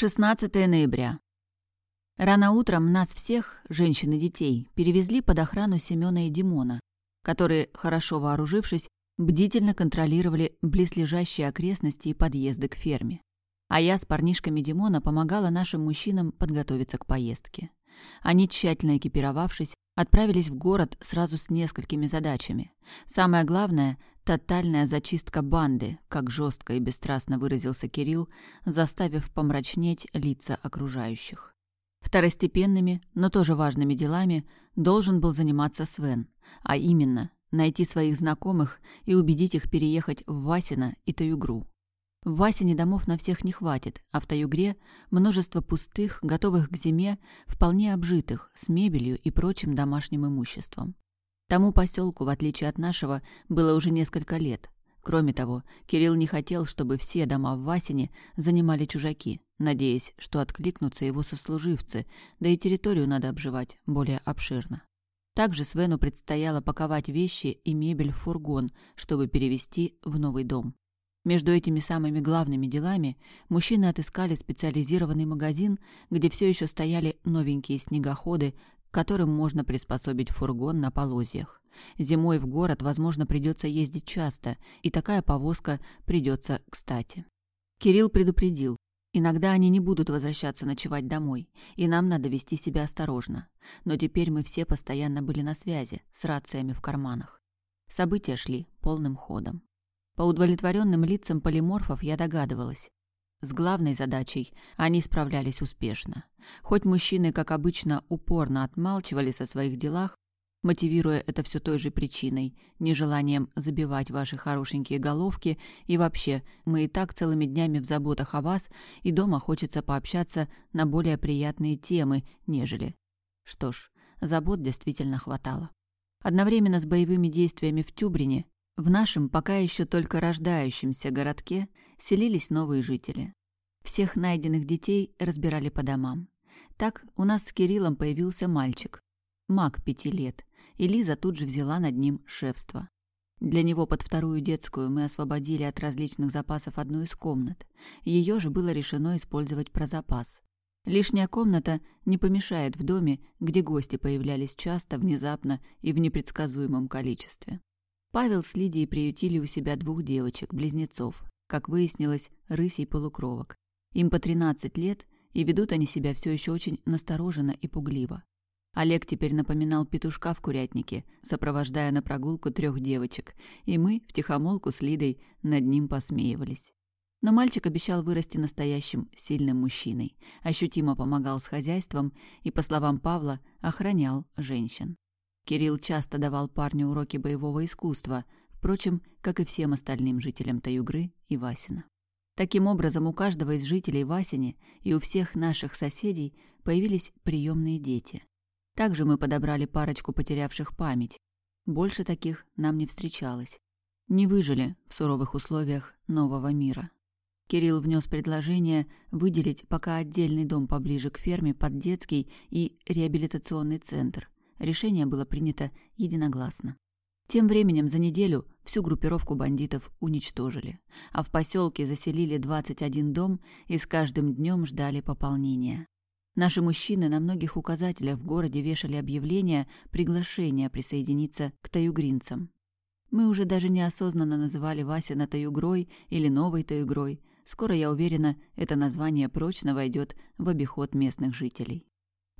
16 ноября. Рано утром нас всех, женщин и детей, перевезли под охрану Семёна и Димона, которые, хорошо вооружившись, бдительно контролировали близлежащие окрестности и подъезды к ферме. А я с парнишками Димона помогала нашим мужчинам подготовиться к поездке. Они, тщательно экипировавшись, отправились в город сразу с несколькими задачами. Самое главное — тотальная зачистка банды, как жестко и бесстрастно выразился Кирилл, заставив помрачнеть лица окружающих. Второстепенными, но тоже важными делами должен был заниматься Свен, а именно найти своих знакомых и убедить их переехать в Васино и Таюгру. В Васине домов на всех не хватит, а в Таюгре множество пустых, готовых к зиме, вполне обжитых, с мебелью и прочим домашним имуществом. Тому поселку, в отличие от нашего, было уже несколько лет. Кроме того, Кирилл не хотел, чтобы все дома в Васине занимали чужаки, надеясь, что откликнутся его сослуживцы, да и территорию надо обживать более обширно. Также Свену предстояло паковать вещи и мебель в фургон, чтобы перевезти в новый дом. Между этими самыми главными делами мужчины отыскали специализированный магазин, где все еще стояли новенькие снегоходы, которым можно приспособить фургон на полозьях. Зимой в город, возможно, придется ездить часто, и такая повозка придется кстати. Кирилл предупредил, Иногда они не будут возвращаться ночевать домой, и нам надо вести себя осторожно. Но теперь мы все постоянно были на связи, с рациями в карманах. События шли полным ходом. По удовлетворенным лицам полиморфов я догадывалась. С главной задачей они справлялись успешно. Хоть мужчины, как обычно, упорно отмалчивались о своих делах, мотивируя это все той же причиной, нежеланием забивать ваши хорошенькие головки, и вообще, мы и так целыми днями в заботах о вас, и дома хочется пообщаться на более приятные темы, нежели... Что ж, забот действительно хватало. Одновременно с боевыми действиями в Тюбрине, в нашем пока еще только рождающемся городке, селились новые жители. Всех найденных детей разбирали по домам. Так у нас с Кириллом появился мальчик, маг пяти лет, и Лиза тут же взяла над ним шефство. Для него под вторую детскую мы освободили от различных запасов одну из комнат. Ее же было решено использовать про запас. Лишняя комната не помешает в доме, где гости появлялись часто, внезапно и в непредсказуемом количестве. Павел с Лидией приютили у себя двух девочек, близнецов, как выяснилось, рысей полукровок. Им по 13 лет, и ведут они себя все еще очень настороженно и пугливо. Олег теперь напоминал петушка в курятнике, сопровождая на прогулку трех девочек, и мы, втихомолку с Лидой, над ним посмеивались. Но мальчик обещал вырасти настоящим сильным мужчиной, ощутимо помогал с хозяйством и, по словам Павла, охранял женщин. Кирилл часто давал парню уроки боевого искусства, впрочем, как и всем остальным жителям Таюгры и Васина. Таким образом, у каждого из жителей Васини и у всех наших соседей появились приемные дети. Также мы подобрали парочку потерявших память. Больше таких нам не встречалось. Не выжили в суровых условиях нового мира. Кирилл внес предложение выделить пока отдельный дом поближе к ферме под детский и реабилитационный центр. Решение было принято единогласно. Тем временем за неделю всю группировку бандитов уничтожили, а в поселке заселили 21 дом и с каждым днем ждали пополнения. Наши мужчины на многих указателях в городе вешали объявления, приглашения присоединиться к таюгринцам. Мы уже даже неосознанно называли Васина Таюгрой или Новой Таюгрой. Скоро, я уверена, это название прочно войдет в обиход местных жителей.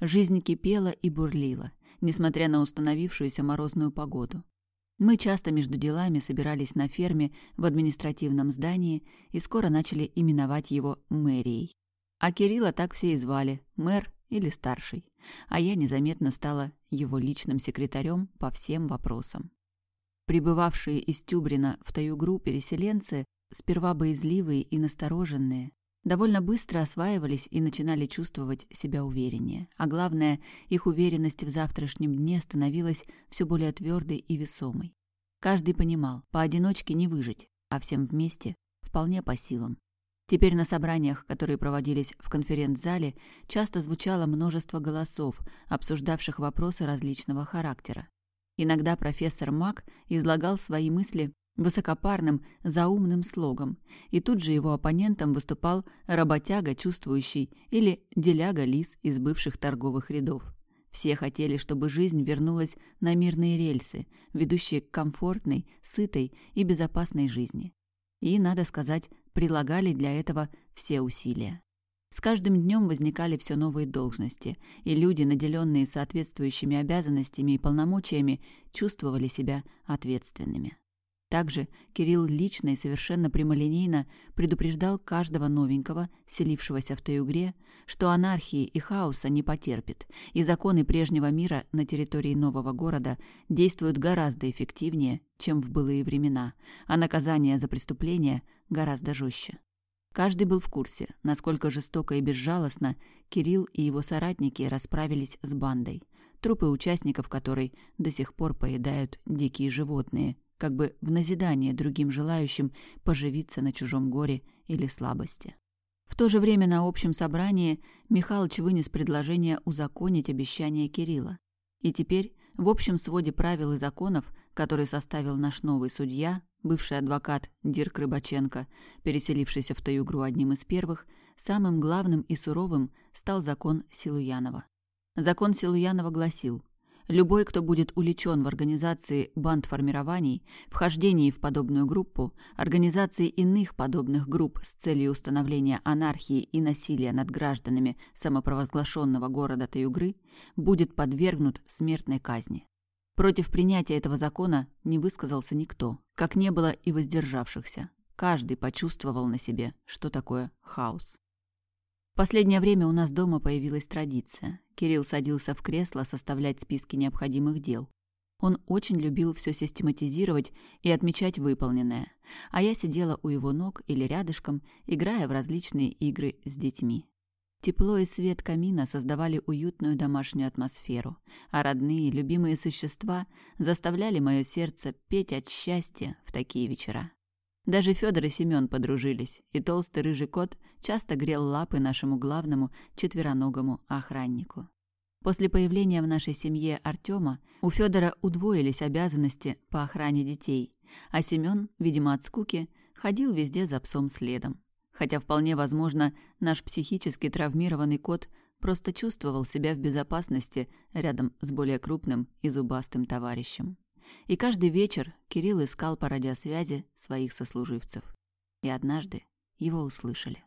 Жизнь кипела и бурлила, несмотря на установившуюся морозную погоду. Мы часто между делами собирались на ферме в административном здании и скоро начали именовать его мэрией. А Кирилла так все и звали – мэр или старший. А я незаметно стала его личным секретарем по всем вопросам. Прибывавшие из Тюбрина в Таюгру переселенцы, сперва боязливые и настороженные, довольно быстро осваивались и начинали чувствовать себя увереннее. А главное, их уверенность в завтрашнем дне становилась все более твердой и весомой. Каждый понимал, поодиночке не выжить, а всем вместе вполне по силам. Теперь на собраниях, которые проводились в конференц-зале, часто звучало множество голосов, обсуждавших вопросы различного характера. Иногда профессор Мак излагал свои мысли высокопарным, заумным слогом, и тут же его оппонентом выступал работяга, чувствующий, или деляга-лис из бывших торговых рядов. Все хотели, чтобы жизнь вернулась на мирные рельсы, ведущие к комфортной, сытой и безопасной жизни. И, надо сказать, прилагали для этого все усилия. С каждым днем возникали все новые должности, и люди, наделенные соответствующими обязанностями и полномочиями, чувствовали себя ответственными. Также Кирилл лично и совершенно прямолинейно предупреждал каждого новенького, селившегося в той что анархии и хаоса не потерпит, и законы прежнего мира на территории нового города действуют гораздо эффективнее, чем в былые времена, а наказание за преступления гораздо жестче. Каждый был в курсе, насколько жестоко и безжалостно Кирилл и его соратники расправились с бандой, трупы участников которой до сих пор поедают дикие животные – как бы в назидание другим желающим поживиться на чужом горе или слабости. В то же время на общем собрании Михалыч вынес предложение узаконить обещание Кирилла. И теперь в общем своде правил и законов, который составил наш новый судья, бывший адвокат Дирк Рыбаченко, переселившийся в Таюгру одним из первых, самым главным и суровым стал закон Силуянова. Закон Силуянова гласил Любой, кто будет уличен в организации бандформирований, вхождении в подобную группу, организации иных подобных групп с целью установления анархии и насилия над гражданами самопровозглашенного города Таюгры, будет подвергнут смертной казни. Против принятия этого закона не высказался никто, как не было и воздержавшихся. Каждый почувствовал на себе, что такое хаос. Последнее время у нас дома появилась традиция. Кирилл садился в кресло составлять списки необходимых дел. Он очень любил все систематизировать и отмечать выполненное, а я сидела у его ног или рядышком, играя в различные игры с детьми. Тепло и свет камина создавали уютную домашнюю атмосферу, а родные, любимые существа заставляли мое сердце петь от счастья в такие вечера. Даже Федор и Семен подружились, и толстый рыжий кот часто грел лапы нашему главному четвероногому охраннику. После появления в нашей семье Артема у Федора удвоились обязанности по охране детей, а Семен, видимо от скуки, ходил везде за псом следом. Хотя вполне возможно, наш психически травмированный кот просто чувствовал себя в безопасности рядом с более крупным и зубастым товарищем. И каждый вечер Кирилл искал по радиосвязи своих сослуживцев. И однажды его услышали.